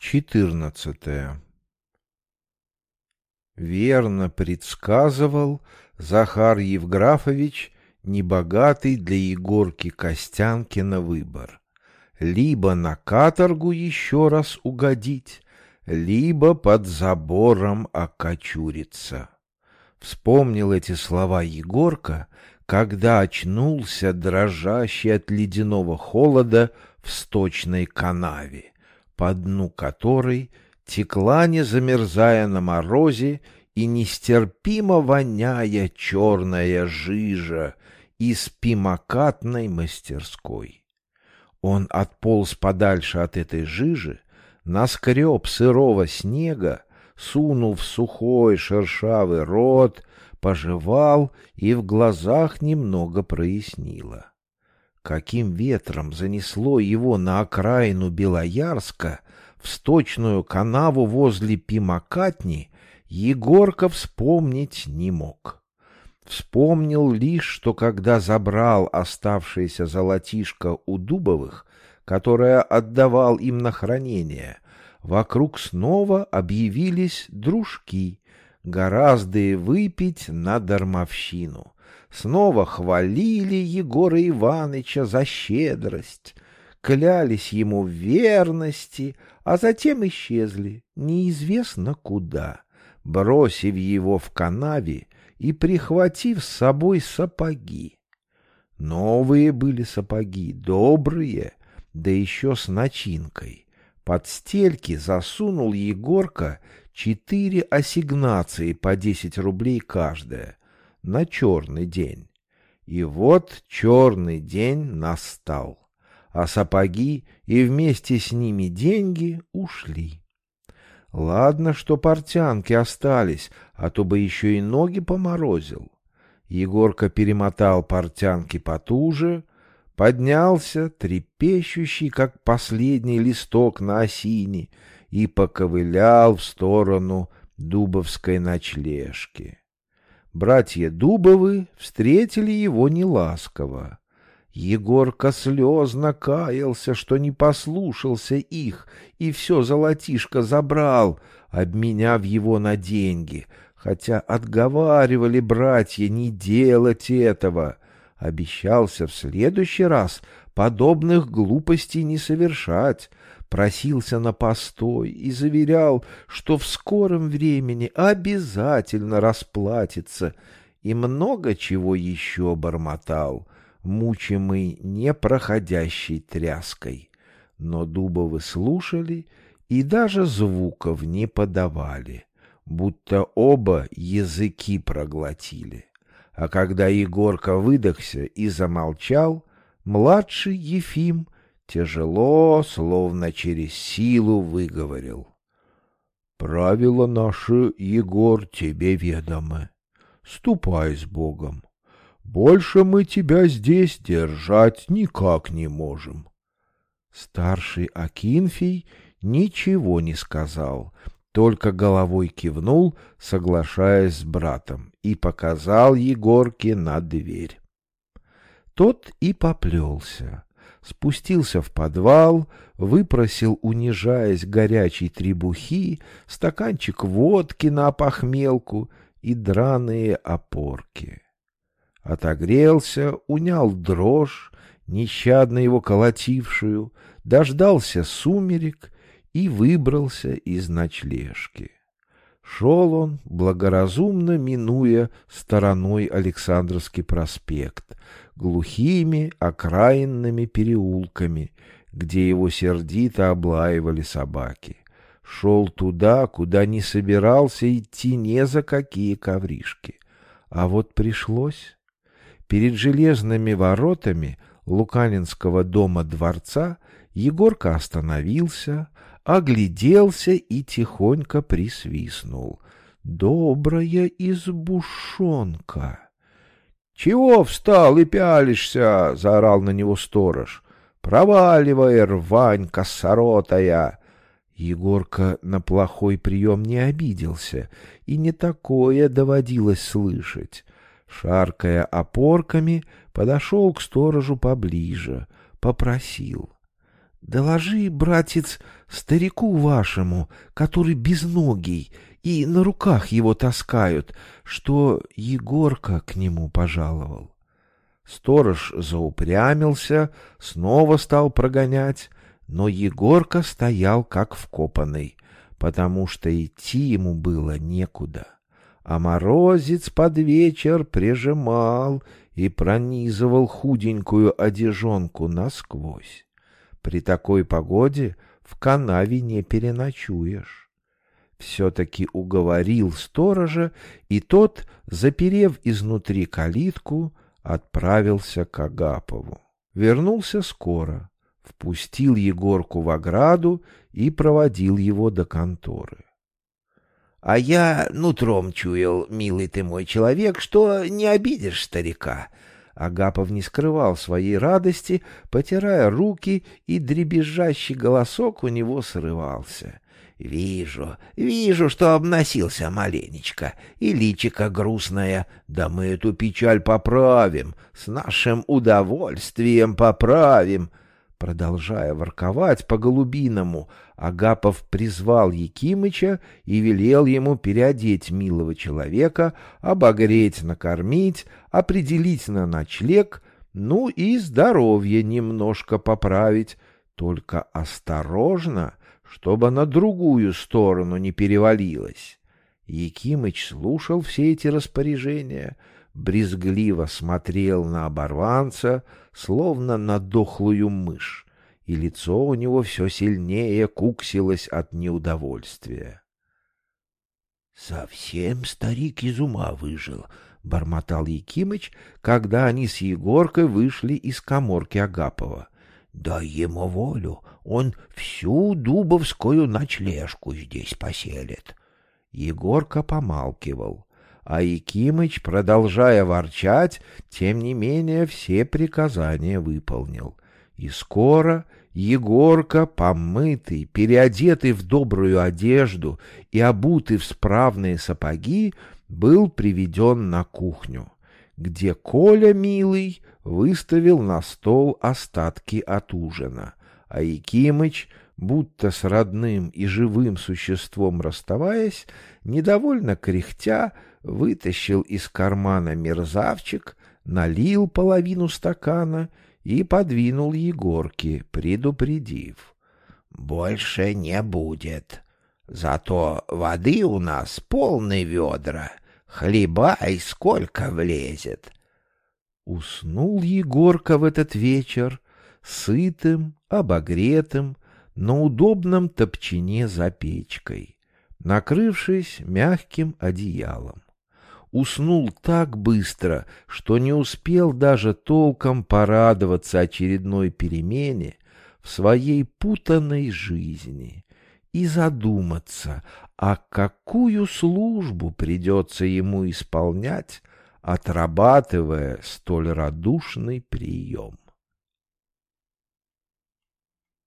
Четырнадцатое. Верно предсказывал Захар Евграфович небогатый для Егорки Костянкина выбор. Либо на каторгу еще раз угодить, либо под забором окочуриться. Вспомнил эти слова Егорка, когда очнулся дрожащий от ледяного холода в сточной канаве по дну которой текла, не замерзая на морозе, и нестерпимо воняя черная жижа из пимокатной мастерской. Он отполз подальше от этой жижи, наскреб сырого снега, сунул в сухой шершавый рот, пожевал и в глазах немного прояснило. Каким ветром занесло его на окраину Белоярска, в сточную канаву возле Пимакатни, Егорка вспомнить не мог. Вспомнил лишь, что когда забрал оставшееся золотишко у Дубовых, которое отдавал им на хранение, вокруг снова объявились дружки, гораздо выпить на дармовщину — снова хвалили Егора Ивановича за щедрость, клялись ему в верности, а затем исчезли неизвестно куда, бросив его в канаве и прихватив с собой сапоги. Новые были сапоги, добрые, да еще с начинкой. Под стельки засунул Егорка четыре ассигнации по десять рублей каждая, на черный день. И вот черный день настал, а сапоги и вместе с ними деньги ушли. Ладно, что портянки остались, а то бы еще и ноги поморозил. Егорка перемотал портянки потуже, поднялся, трепещущий, как последний листок на осине, и поковылял в сторону дубовской ночлежки. Братья Дубовы встретили его неласково. Егорка слезно каялся, что не послушался их и все золотишко забрал, обменяв его на деньги, хотя отговаривали братья не делать этого. Обещался в следующий раз подобных глупостей не совершать, просился на постой и заверял, что в скором времени обязательно расплатится, и много чего еще бормотал, мучимый непроходящей тряской. Но Дубовы слушали и даже звуков не подавали, будто оба языки проглотили. А когда Егорка выдохся и замолчал, младший Ефим — Тяжело, словно через силу выговорил. Правила наши, Егор, тебе ведомы. Ступай с Богом. Больше мы тебя здесь держать никак не можем. Старший Акинфий ничего не сказал, только головой кивнул, соглашаясь с братом, и показал Егорке на дверь. Тот и поплелся спустился в подвал, выпросил, унижаясь горячей требухи, стаканчик водки на похмелку и драные опорки. Отогрелся, унял дрожь, нещадно его колотившую, дождался сумерек и выбрался из ночлежки. Шел он, благоразумно минуя стороной Александровский проспект, глухими окраинными переулками, где его сердито облаивали собаки. Шел туда, куда не собирался идти ни за какие ковришки. А вот пришлось. Перед железными воротами Луканинского дома-дворца Егорка остановился, огляделся и тихонько присвистнул. «Добрая избушонка!» «Чего встал и пялишься?» — заорал на него сторож. «Проваливай, рвань косоротая!» Егорка на плохой прием не обиделся, и не такое доводилось слышать. Шаркая опорками, подошел к сторожу поближе, попросил. Доложи, братец, старику вашему, который безногий, и на руках его таскают, что Егорка к нему пожаловал. Сторож заупрямился, снова стал прогонять, но Егорка стоял как вкопанный, потому что идти ему было некуда. А морозец под вечер прижимал и пронизывал худенькую одежонку насквозь. При такой погоде в канаве не переночуешь. Все-таки уговорил сторожа, и тот, заперев изнутри калитку, отправился к Агапову. Вернулся скоро, впустил Егорку в ограду и проводил его до конторы. — А я нутром чуял, милый ты мой человек, что не обидишь старика. Агапов не скрывал своей радости, потирая руки, и дребезжащий голосок у него срывался. Вижу, вижу, что обносился маленечко, и личико грустное. Да мы эту печаль поправим, с нашим удовольствием поправим. Продолжая ворковать по-голубиному, Агапов призвал Якимыча и велел ему переодеть милого человека, обогреть, накормить, определить на ночлег, ну и здоровье немножко поправить, только осторожно — чтобы на другую сторону не перевалилось. Якимыч слушал все эти распоряжения, брезгливо смотрел на оборванца, словно на дохлую мышь, и лицо у него все сильнее куксилось от неудовольствия. — Совсем старик из ума выжил, — бормотал Якимыч, когда они с Егоркой вышли из коморки Агапова. — Дай ему волю, он всю дубовскую ночлежку здесь поселит. Егорка помалкивал, а Якимыч, продолжая ворчать, тем не менее все приказания выполнил. И скоро Егорка, помытый, переодетый в добрую одежду и обутый в справные сапоги, был приведен на кухню, где Коля, милый, выставил на стол остатки от ужина а Якимыч, будто с родным и живым существом расставаясь, недовольно кряхтя, вытащил из кармана мерзавчик, налил половину стакана и подвинул Егорке, предупредив. — Больше не будет. Зато воды у нас полные ведра. Хлебай, сколько влезет. Уснул Егорка в этот вечер, сытым, обогретым, на удобном топчине за печкой, накрывшись мягким одеялом. Уснул так быстро, что не успел даже толком порадоваться очередной перемене в своей путанной жизни и задуматься, а какую службу придется ему исполнять, отрабатывая столь радушный прием.